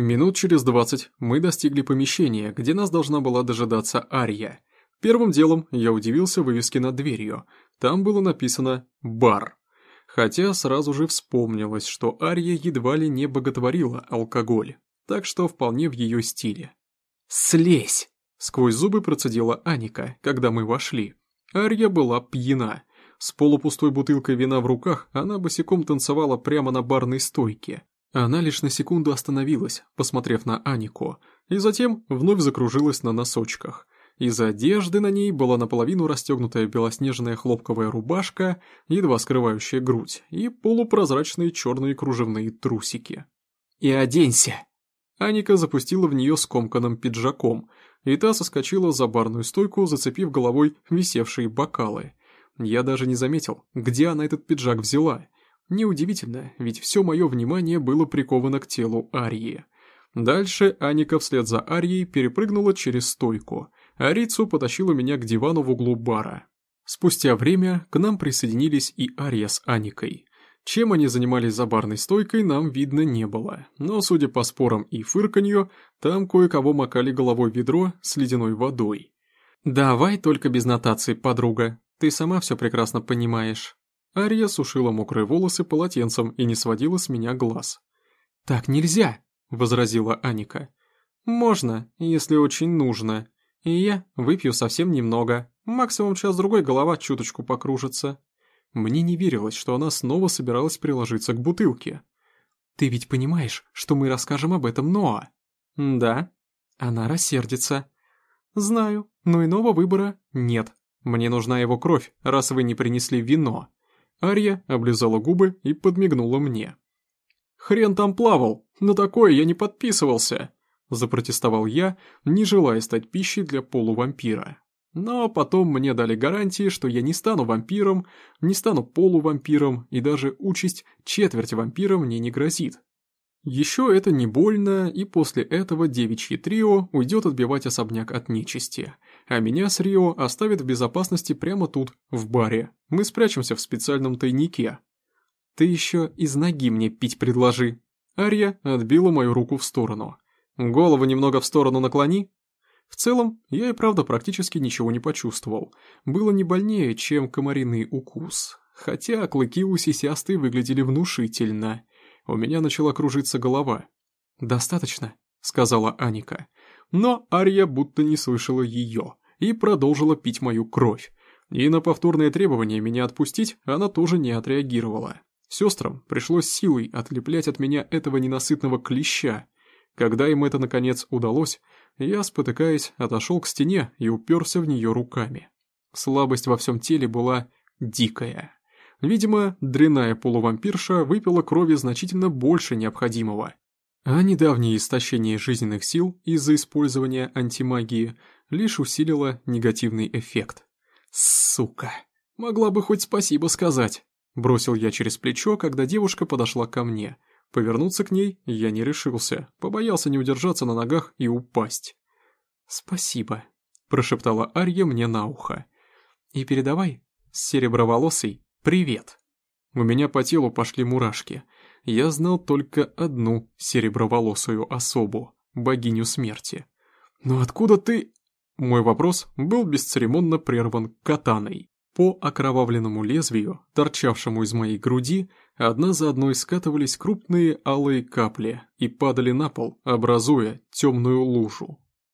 Минут через двадцать мы достигли помещения, где нас должна была дожидаться Ария. Первым делом я удивился вывеске над дверью. Там было написано «Бар». Хотя сразу же вспомнилось, что Ария едва ли не боготворила алкоголь, так что вполне в ее стиле. «Слезь!» — сквозь зубы процедила Аника, когда мы вошли. Ария была пьяна. С полупустой бутылкой вина в руках она босиком танцевала прямо на барной стойке. Она лишь на секунду остановилась, посмотрев на Анику, и затем вновь закружилась на носочках. Из одежды на ней была наполовину расстегнутая белоснежная хлопковая рубашка, едва скрывающая грудь, и полупрозрачные черные кружевные трусики. «И оденься!» Аника запустила в нее скомканным пиджаком, и та соскочила за барную стойку, зацепив головой висевшие бокалы. Я даже не заметил, где она этот пиджак взяла — Неудивительно, ведь все мое внимание было приковано к телу Арии. Дальше Аника вслед за Арией перепрыгнула через стойку, а Рицу потащила меня к дивану в углу бара. Спустя время к нам присоединились и Ария с Аникой. Чем они занимались за барной стойкой, нам видно не было, но, судя по спорам и фырканью, там кое-кого макали головой ведро с ледяной водой. «Давай только без нотаций, подруга, ты сама все прекрасно понимаешь». Ария сушила мокрые волосы полотенцем и не сводила с меня глаз. «Так нельзя!» — возразила Аника. «Можно, если очень нужно. И я выпью совсем немного. Максимум час-другой голова чуточку покружится». Мне не верилось, что она снова собиралась приложиться к бутылке. «Ты ведь понимаешь, что мы расскажем об этом Ноа?» «Да». Она рассердится. «Знаю, но иного выбора нет. Мне нужна его кровь, раз вы не принесли вино». Ария облизала губы и подмигнула мне. «Хрен там плавал, на такое я не подписывался», запротестовал я, не желая стать пищей для полувампира. Но потом мне дали гарантии, что я не стану вампиром, не стану полувампиром, и даже участь четверть вампира мне не грозит. Еще это не больно, и после этого девичье трио уйдет отбивать особняк от нечисти а меня с Рио оставят в безопасности прямо тут, в баре. Мы спрячемся в специальном тайнике. Ты еще из ноги мне пить предложи. Ария отбила мою руку в сторону. Голову немного в сторону наклони. В целом, я и правда практически ничего не почувствовал. Было не больнее, чем комариный укус. Хотя клыки у сисястой выглядели внушительно. У меня начала кружиться голова. «Достаточно», — сказала Аника. Но Ария будто не слышала ее и продолжила пить мою кровь. И на повторное требование меня отпустить она тоже не отреагировала. Сестрам пришлось силой отлеплять от меня этого ненасытного клеща. Когда им это наконец удалось, я, спотыкаясь, отошел к стене и уперся в нее руками. Слабость во всем теле была дикая. Видимо, дряная полувампирша выпила крови значительно больше необходимого. А недавнее истощение жизненных сил из-за использования антимагии лишь усилило негативный эффект. «Сука! Могла бы хоть спасибо сказать!» Бросил я через плечо, когда девушка подошла ко мне. Повернуться к ней я не решился, побоялся не удержаться на ногах и упасть. «Спасибо», — прошептала Арья мне на ухо. «И передавай, сереброволосый, привет». У меня по телу пошли мурашки. Я знал только одну сереброволосую особу, богиню смерти. «Но откуда ты...» Мой вопрос был бесцеремонно прерван катаной. По окровавленному лезвию, торчавшему из моей груди, одна за одной скатывались крупные алые капли и падали на пол, образуя темную лужу.